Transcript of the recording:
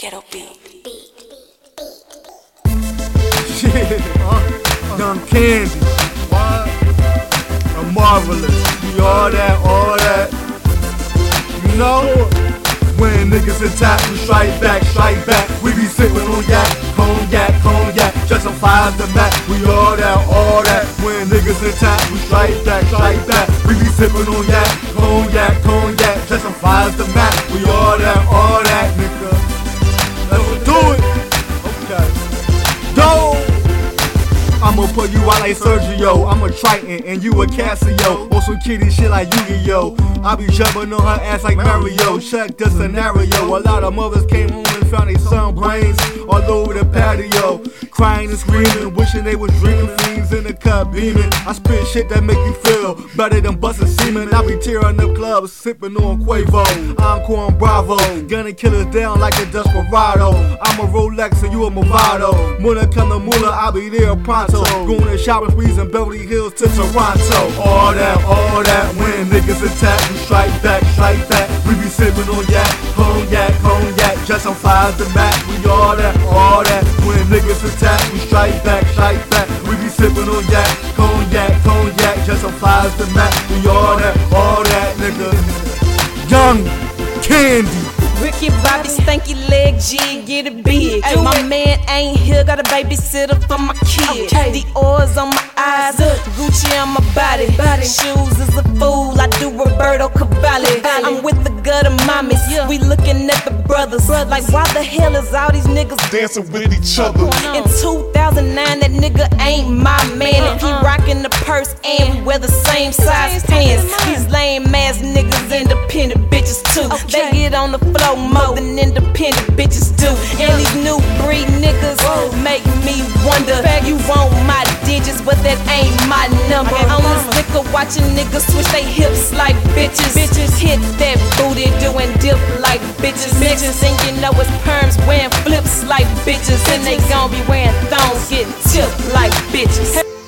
Ghetto beat. Shit, uh, Young Candy. What? A marvelous. We all that, all that. You know? When niggas attack, we strike back, strike back. We be sipping on yak, cognac, cognac. Just some fires to match. We all that, all that. When niggas attack, we strike back, strike back. We be sipping on yak, cognac, cognac. I'ma put you out like Sergio. I'm a Triton and you a Casio. On some kitty shit like Yu-Gi-Oh! I be jumping on her ass like Mario. Check the scenario. A lot of mothers came home and found their son brains all over the patio. Crying and screaming, wishing they was dreaming fiends in the cup beaming. I spit shit that make you feel better than busting semen. I be tearing up clubs, sipping on Quavo. Encore and Bravo, gunning killers down like a desperado. I'm a Rolex and you a Movado. It come to Mula, I be there pronto. Going to shopping sprees in Beverly Hills to Toronto. All that, all that. When niggas attack, we strike back, strike back. We be sipping on yak, cognac, cognac. Just on fires to match. We all that, all that. When niggas attack, we strike back, strike back. We be sipping on yak, cognac, cognac. Just on fires to match. We all that, all that, nigga. Young Candy. Ricky Bobby, stanky leg G, get it big. my man ain't here, got a babysitter for my kid. The oars on my eyes, Gucci on my body. Shoes is a fool, I do Roberto Cavalli. I'm with the gutter mommies, we looking at the brothers. Like, why the hell is all these niggas dancing with each other? in 2009? That nigga ain't my man. And he uh-uh. rockin' the purse and we wear the same size pants. These lame ass niggas independent bitches too. They get on the flow more than independent bitches do. And these new breed niggas make me wonder. You want my digits, but that ain't my number. I'm sick of watching niggas switch they hips like bitches. Bitches hit that booty doing dip like bitches. Bitches, and you know it's perms wearing flips like bitches. And they gon' be wearing thongs getting tipped like bitches.